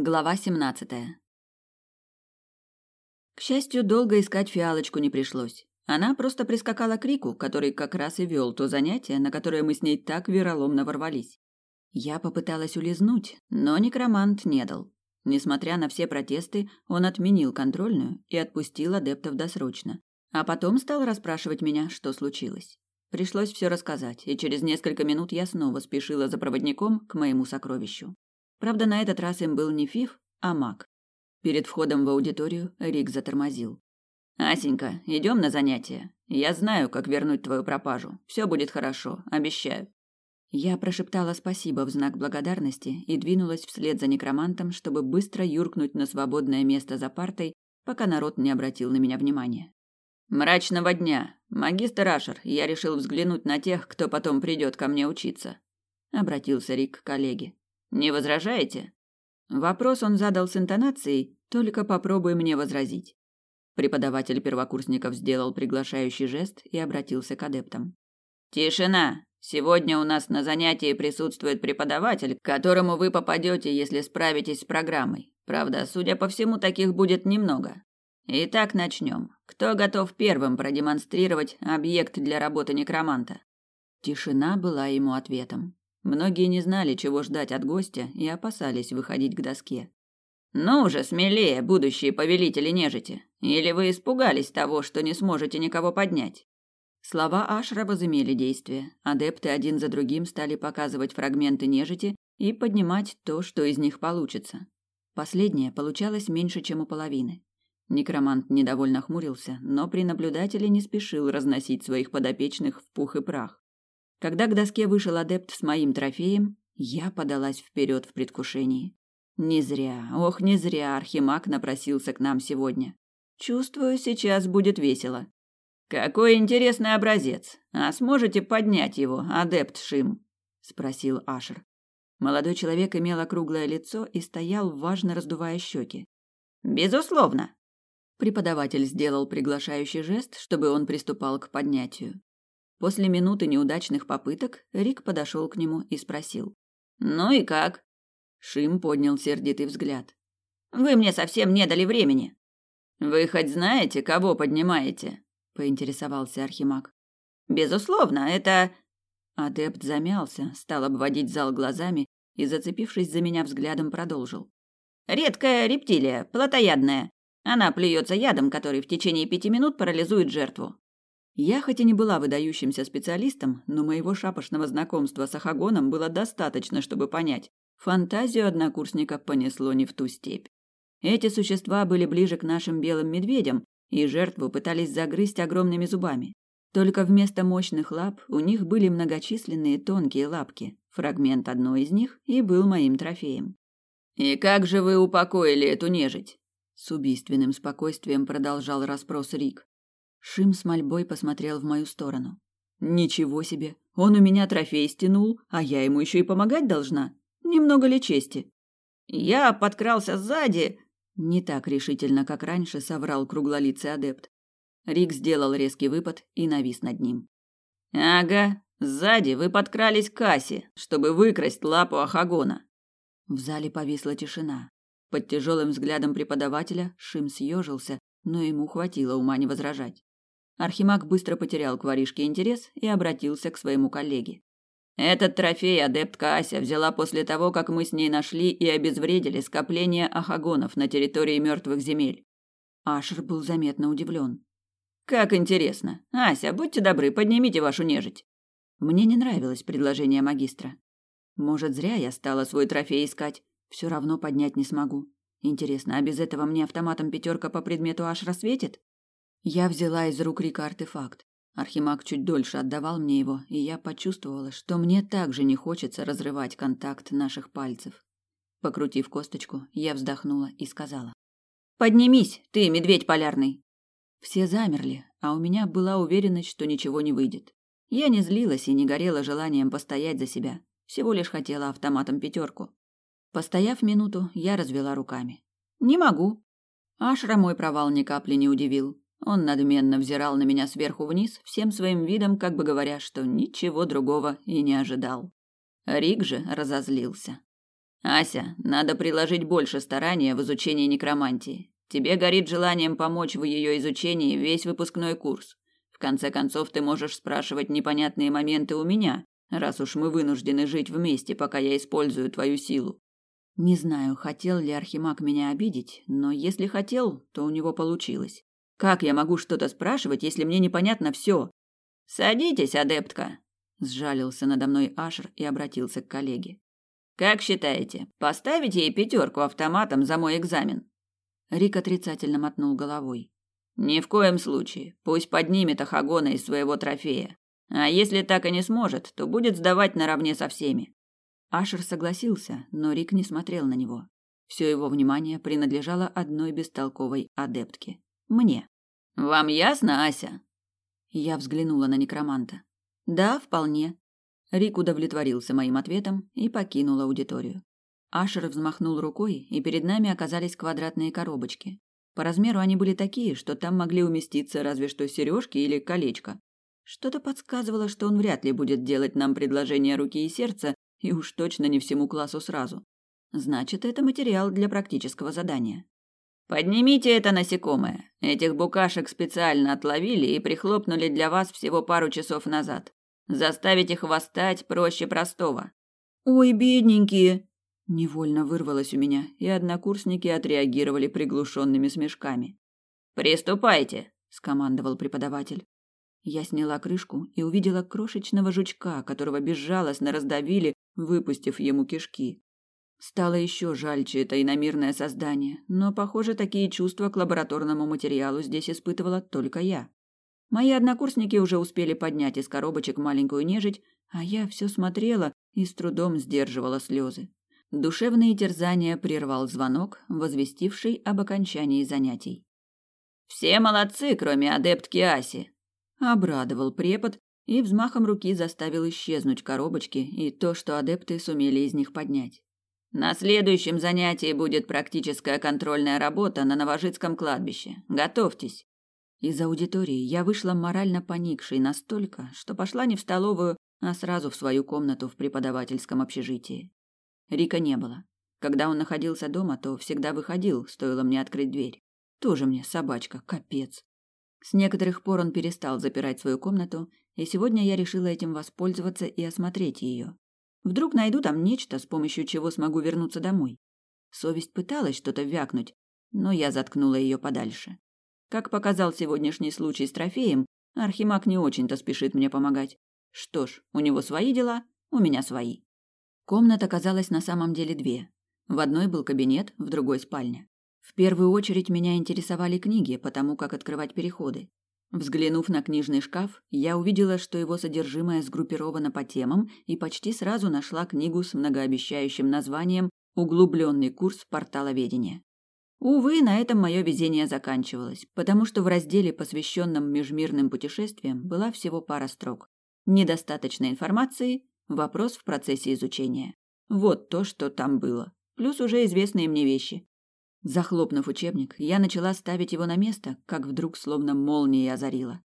Глава 17. К счастью, долго искать фиалочку не пришлось. Она просто прискакала к Рику, который как раз и вел то занятие, на которое мы с ней так вероломно ворвались. Я попыталась улизнуть, но некромант не дал. Несмотря на все протесты, он отменил контрольную и отпустил адептов досрочно. А потом стал расспрашивать меня, что случилось. Пришлось все рассказать, и через несколько минут я снова спешила за проводником к моему сокровищу. Правда, на этот раз им был не Фиф, а Мак. Перед входом в аудиторию Рик затормозил. «Асенька, идем на занятия. Я знаю, как вернуть твою пропажу. Все будет хорошо, обещаю». Я прошептала спасибо в знак благодарности и двинулась вслед за некромантом, чтобы быстро юркнуть на свободное место за партой, пока народ не обратил на меня внимания. «Мрачного дня! Магистр Ашер, я решил взглянуть на тех, кто потом придет ко мне учиться», — обратился Рик к коллеге. «Не возражаете?» Вопрос он задал с интонацией «только попробуй мне возразить». Преподаватель первокурсников сделал приглашающий жест и обратился к адептам. «Тишина! Сегодня у нас на занятии присутствует преподаватель, к которому вы попадете, если справитесь с программой. Правда, судя по всему, таких будет немного. Итак, начнем. Кто готов первым продемонстрировать объект для работы некроманта?» Тишина была ему ответом. Многие не знали, чего ждать от гостя и опасались выходить к доске. Ну уже смелее, будущие повелители нежити. Или вы испугались того, что не сможете никого поднять? Слова Ашра возымели действие. Адепты один за другим стали показывать фрагменты нежити и поднимать то, что из них получится. Последнее получалось меньше, чем у половины. Некромант недовольно хмурился, но при наблюдателе не спешил разносить своих подопечных в пух и прах. Когда к доске вышел адепт с моим трофеем, я подалась вперед в предвкушении. Не зря, ох, не зря Архимаг напросился к нам сегодня. Чувствую, сейчас будет весело. Какой интересный образец. А сможете поднять его, адепт Шим? спросил Ашер. Молодой человек имел округлое лицо и стоял, важно раздувая щеки. Безусловно. Преподаватель сделал приглашающий жест, чтобы он приступал к поднятию. После минуты неудачных попыток Рик подошел к нему и спросил: "Ну и как?" Шим поднял сердитый взгляд. Вы мне совсем не дали времени. Вы хоть знаете, кого поднимаете? поинтересовался Архимаг. Безусловно, это Адепт замялся, стал обводить зал глазами и, зацепившись за меня взглядом, продолжил. Редкая рептилия, плотоядная. Она плюется ядом, который в течение пяти минут парализует жертву. Я хоть и не была выдающимся специалистом, но моего шапошного знакомства с Ахагоном было достаточно, чтобы понять. Фантазию однокурсника понесло не в ту степь. Эти существа были ближе к нашим белым медведям, и жертву пытались загрызть огромными зубами. Только вместо мощных лап у них были многочисленные тонкие лапки. Фрагмент одной из них и был моим трофеем. «И как же вы упокоили эту нежить?» С убийственным спокойствием продолжал расспрос Рик. Шим с мольбой посмотрел в мою сторону. «Ничего себе! Он у меня трофей стянул, а я ему еще и помогать должна. Немного ли чести? Я подкрался сзади. Не так решительно, как раньше, соврал круглолицый адепт. Рик сделал резкий выпад и навис над ним. Ага, сзади вы подкрались к кассе, чтобы выкрасть лапу Ахагона. В зале повисла тишина. Под тяжелым взглядом преподавателя Шим съежился, но ему хватило ума не возражать. Архимаг быстро потерял к воришке интерес и обратился к своему коллеге. Этот трофей адептка Ася взяла после того, как мы с ней нашли и обезвредили скопление ахагонов на территории мертвых земель. Ашер был заметно удивлен. Как интересно. Ася, будьте добры, поднимите вашу нежить. Мне не нравилось предложение магистра. Может, зря я стала свой трофей искать. Все равно поднять не смогу. Интересно, а без этого мне автоматом пятерка по предмету Ашра светит? Я взяла из рук Рика артефакт. Архимаг чуть дольше отдавал мне его, и я почувствовала, что мне также не хочется разрывать контакт наших пальцев. Покрутив косточку, я вздохнула и сказала: "Поднимись, ты медведь полярный". Все замерли, а у меня была уверенность, что ничего не выйдет. Я не злилась и не горела желанием постоять за себя, всего лишь хотела автоматом пятерку. Постояв минуту, я развела руками. Не могу. Ашра мой провал ни капли не удивил. Он надменно взирал на меня сверху вниз, всем своим видом, как бы говоря, что ничего другого и не ожидал. Рик же разозлился. Ася, надо приложить больше старания в изучении некромантии. Тебе горит желанием помочь в ее изучении весь выпускной курс. В конце концов, ты можешь спрашивать непонятные моменты у меня, раз уж мы вынуждены жить вместе, пока я использую твою силу. Не знаю, хотел ли Архимаг меня обидеть, но если хотел, то у него получилось. Как я могу что-то спрашивать, если мне непонятно все? Садитесь, адептка, сжалился надо мной Ашер и обратился к коллеге. Как считаете, поставить ей пятерку автоматом за мой экзамен? Рик отрицательно мотнул головой. Ни в коем случае. Пусть поднимет Ахагона из своего трофея. А если так и не сможет, то будет сдавать наравне со всеми. Ашер согласился, но Рик не смотрел на него. Все его внимание принадлежало одной бестолковой адептке мне. Вам ясно, Ася? Я взглянула на некроманта. Да, вполне. Рик удовлетворился моим ответом и покинул аудиторию. Ашер взмахнул рукой, и перед нами оказались квадратные коробочки. По размеру они были такие, что там могли уместиться разве что сережки или колечко. Что-то подсказывало, что он вряд ли будет делать нам предложение руки и сердца, и уж точно не всему классу сразу. Значит, это материал для практического задания. Поднимите это насекомое. Этих букашек специально отловили и прихлопнули для вас всего пару часов назад. Заставить их восстать проще простого. Ой, бедненькие, невольно вырвалось у меня, и однокурсники отреагировали приглушенными смешками. Приступайте, скомандовал преподаватель. Я сняла крышку и увидела крошечного жучка, которого безжалостно раздавили, выпустив ему кишки. Стало еще жальче это иномирное создание, но, похоже, такие чувства к лабораторному материалу здесь испытывала только я. Мои однокурсники уже успели поднять из коробочек маленькую нежить, а я все смотрела и с трудом сдерживала слезы. Душевные терзания прервал звонок, возвестивший об окончании занятий. «Все молодцы, кроме адептки Аси!» Обрадовал препод и взмахом руки заставил исчезнуть коробочки и то, что адепты сумели из них поднять. На следующем занятии будет практическая контрольная работа на Новожитском кладбище. Готовьтесь. Из аудитории я вышла морально поникшей настолько, что пошла не в столовую, а сразу в свою комнату в преподавательском общежитии. Рика не было. Когда он находился дома, то всегда выходил, стоило мне открыть дверь. Тоже мне собачка, капец. С некоторых пор он перестал запирать свою комнату, и сегодня я решила этим воспользоваться и осмотреть ее. Вдруг найду там нечто, с помощью чего смогу вернуться домой. Совесть пыталась что-то вякнуть, но я заткнула ее подальше. Как показал сегодняшний случай с трофеем, Архимаг не очень-то спешит мне помогать. Что ж, у него свои дела, у меня свои. Комнат оказалось на самом деле две. В одной был кабинет, в другой спальня. В первую очередь меня интересовали книги, потому как открывать переходы. Взглянув на книжный шкаф, я увидела, что его содержимое сгруппировано по темам и почти сразу нашла книгу с многообещающим названием «Углубленный курс порталоведения». Увы, на этом мое везение заканчивалось, потому что в разделе, посвященном межмирным путешествиям, была всего пара строк. Недостаточно информации, вопрос в процессе изучения. Вот то, что там было. Плюс уже известные мне вещи. Захлопнув учебник, я начала ставить его на место, как вдруг словно молнией озарила.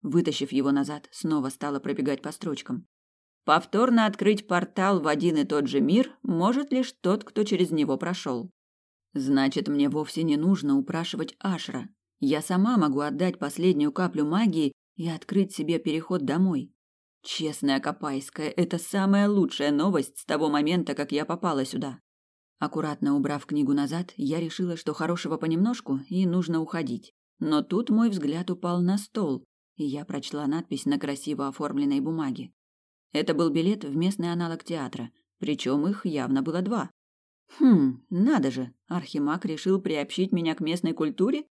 Вытащив его назад, снова стала пробегать по строчкам. Повторно открыть портал в один и тот же мир может лишь тот, кто через него прошел. Значит, мне вовсе не нужно упрашивать Ашра. Я сама могу отдать последнюю каплю магии и открыть себе переход домой. Честная Копайская, это самая лучшая новость с того момента, как я попала сюда. Аккуратно убрав книгу назад, я решила, что хорошего понемножку и нужно уходить. Но тут мой взгляд упал на стол, и я прочла надпись на красиво оформленной бумаге. Это был билет в местный аналог театра, причем их явно было два. Хм, надо же, Архимаг решил приобщить меня к местной культуре?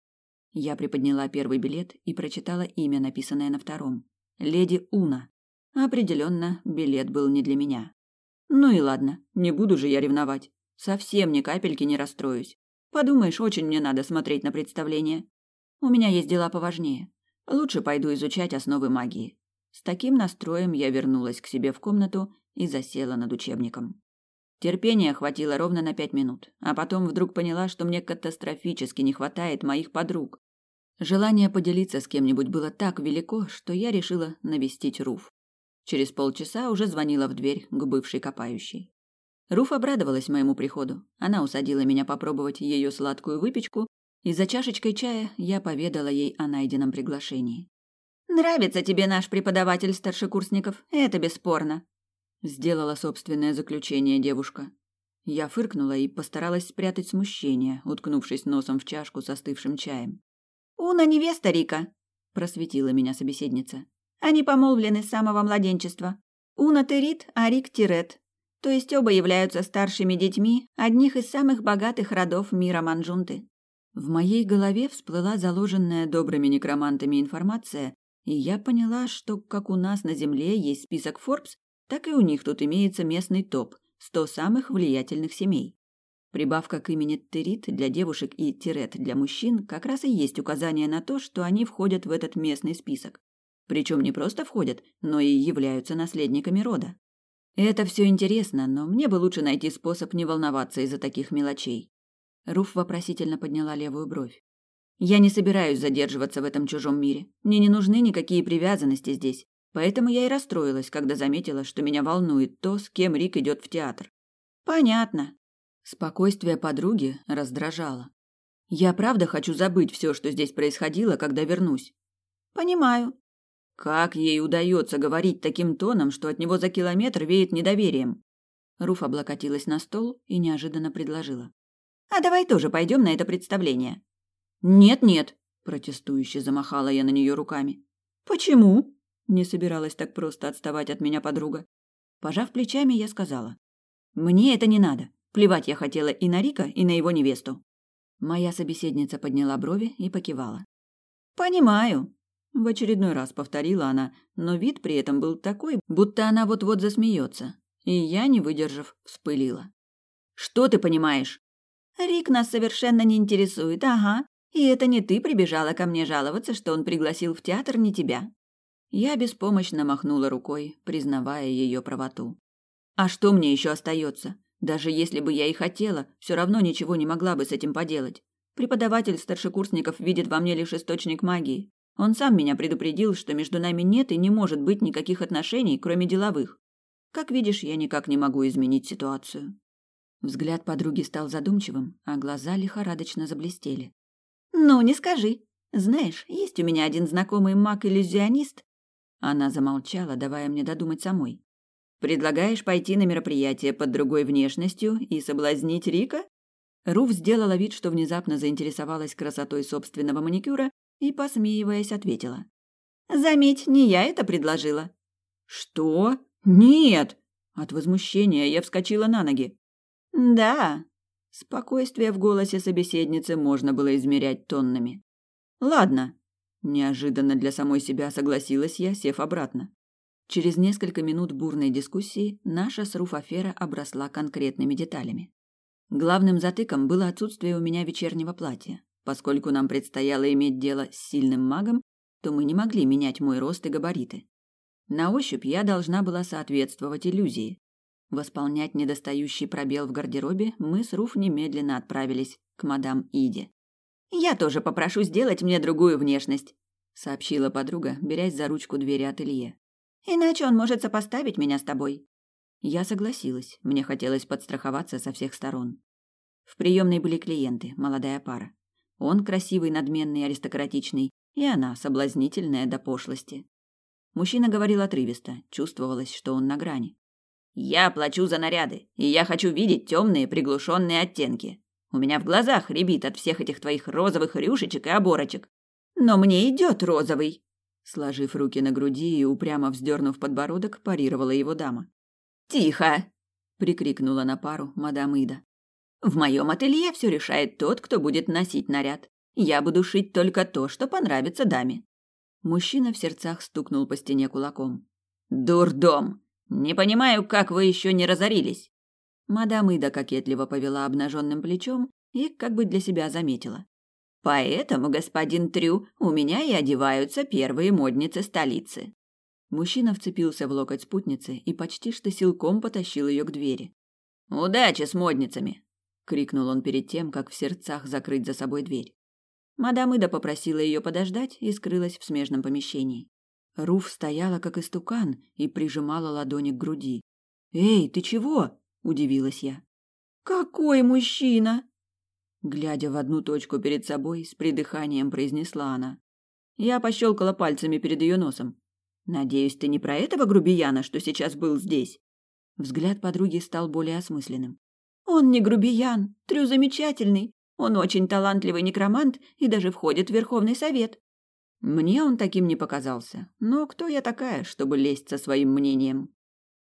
Я приподняла первый билет и прочитала имя, написанное на втором. Леди Уна. Определенно, билет был не для меня. Ну и ладно, не буду же я ревновать. Совсем ни капельки не расстроюсь. Подумаешь, очень мне надо смотреть на представление. У меня есть дела поважнее. Лучше пойду изучать основы магии. С таким настроем я вернулась к себе в комнату и засела над учебником. Терпения хватило ровно на пять минут, а потом вдруг поняла, что мне катастрофически не хватает моих подруг. Желание поделиться с кем-нибудь было так велико, что я решила навестить Руф. Через полчаса уже звонила в дверь к бывшей копающей. Руф обрадовалась моему приходу. Она усадила меня попробовать ее сладкую выпечку, и за чашечкой чая я поведала ей о найденном приглашении. «Нравится тебе наш преподаватель старшекурсников, это бесспорно», — сделала собственное заключение девушка. Я фыркнула и постаралась спрятать смущение, уткнувшись носом в чашку со остывшим чаем. «Уна невеста Рика», — просветила меня собеседница. «Они помолвлены с самого младенчества. Уна Терит, а Рик Тирет. То есть оба являются старшими детьми одних из самых богатых родов мира Манжунты. В моей голове всплыла заложенная добрыми некромантами информация, и я поняла, что как у нас на Земле есть список Forbes, так и у них тут имеется местный топ – 100 самых влиятельных семей. Прибавка к имени Терит для девушек и Тирет для мужчин как раз и есть указание на то, что они входят в этот местный список. Причем не просто входят, но и являются наследниками рода. Это все интересно, но мне бы лучше найти способ не волноваться из-за таких мелочей. Руф вопросительно подняла левую бровь. Я не собираюсь задерживаться в этом чужом мире. Мне не нужны никакие привязанности здесь. Поэтому я и расстроилась, когда заметила, что меня волнует то, с кем Рик идет в театр. Понятно. Спокойствие подруги раздражало. Я правда хочу забыть все, что здесь происходило, когда вернусь. Понимаю, как ей удается говорить таким тоном, что от него за километр веет недоверием? Руф облокотилась на стол и неожиданно предложила. «А давай тоже пойдем на это представление». «Нет-нет», – протестующе замахала я на нее руками. «Почему?» – не собиралась так просто отставать от меня подруга. Пожав плечами, я сказала. «Мне это не надо. Плевать я хотела и на Рика, и на его невесту». Моя собеседница подняла брови и покивала. «Понимаю», в очередной раз повторила она, но вид при этом был такой, будто она вот-вот засмеется. И я, не выдержав, вспылила. «Что ты понимаешь?» «Рик нас совершенно не интересует, ага. И это не ты прибежала ко мне жаловаться, что он пригласил в театр не тебя». Я беспомощно махнула рукой, признавая ее правоту. «А что мне еще остается? Даже если бы я и хотела, все равно ничего не могла бы с этим поделать. Преподаватель старшекурсников видит во мне лишь источник магии. Он сам меня предупредил, что между нами нет и не может быть никаких отношений, кроме деловых. Как видишь, я никак не могу изменить ситуацию. Взгляд подруги стал задумчивым, а глаза лихорадочно заблестели. Ну, не скажи. Знаешь, есть у меня один знакомый маг-иллюзионист. Она замолчала, давая мне додумать самой. Предлагаешь пойти на мероприятие под другой внешностью и соблазнить Рика? Руф сделала вид, что внезапно заинтересовалась красотой собственного маникюра и, посмеиваясь, ответила. «Заметь, не я это предложила». «Что? Нет!» От возмущения я вскочила на ноги. «Да». Спокойствие в голосе собеседницы можно было измерять тоннами. «Ладно». Неожиданно для самой себя согласилась я, сев обратно. Через несколько минут бурной дискуссии наша с Руф афера обросла конкретными деталями. Главным затыком было отсутствие у меня вечернего платья. Поскольку нам предстояло иметь дело с сильным магом, то мы не могли менять мой рост и габариты. На ощупь я должна была соответствовать иллюзии. Восполнять недостающий пробел в гардеробе мы с Руф немедленно отправились к мадам Иде. «Я тоже попрошу сделать мне другую внешность», — сообщила подруга, берясь за ручку двери ателье. «Иначе он может сопоставить меня с тобой». Я согласилась, мне хотелось подстраховаться со всех сторон. В приемной были клиенты, молодая пара. Он красивый, надменный, аристократичный, и она соблазнительная до пошлости. Мужчина говорил отрывисто, чувствовалось, что он на грани. «Я плачу за наряды, и я хочу видеть темные приглушенные оттенки. У меня в глазах рябит от всех этих твоих розовых рюшечек и оборочек. Но мне идет розовый!» Сложив руки на груди и упрямо вздернув подбородок, парировала его дама. «Тихо!» — прикрикнула на пару мадам Ида. В моем ателье все решает тот, кто будет носить наряд. Я буду шить только то, что понравится даме. Мужчина в сердцах стукнул по стене кулаком. Дурдом! Не понимаю, как вы еще не разорились. Мадам Ида кокетливо повела обнаженным плечом и как бы для себя заметила. Поэтому, господин Трю, у меня и одеваются первые модницы столицы. Мужчина вцепился в локоть спутницы и почти что силком потащил ее к двери. Удачи с модницами, крикнул он перед тем, как в сердцах закрыть за собой дверь. Мадам Ида попросила ее подождать и скрылась в смежном помещении. Руф стояла как истукан и прижимала ладони к груди. "Эй, ты чего?" удивилась я. Какой мужчина? Глядя в одну точку перед собой, с придыханием произнесла она. Я пощелкала пальцами перед ее носом. Надеюсь, ты не про этого грубияна, что сейчас был здесь. Взгляд подруги стал более осмысленным. Он не грубиян, Трю замечательный. Он очень талантливый некромант и даже входит в Верховный Совет. Мне он таким не показался. Но кто я такая, чтобы лезть со своим мнением?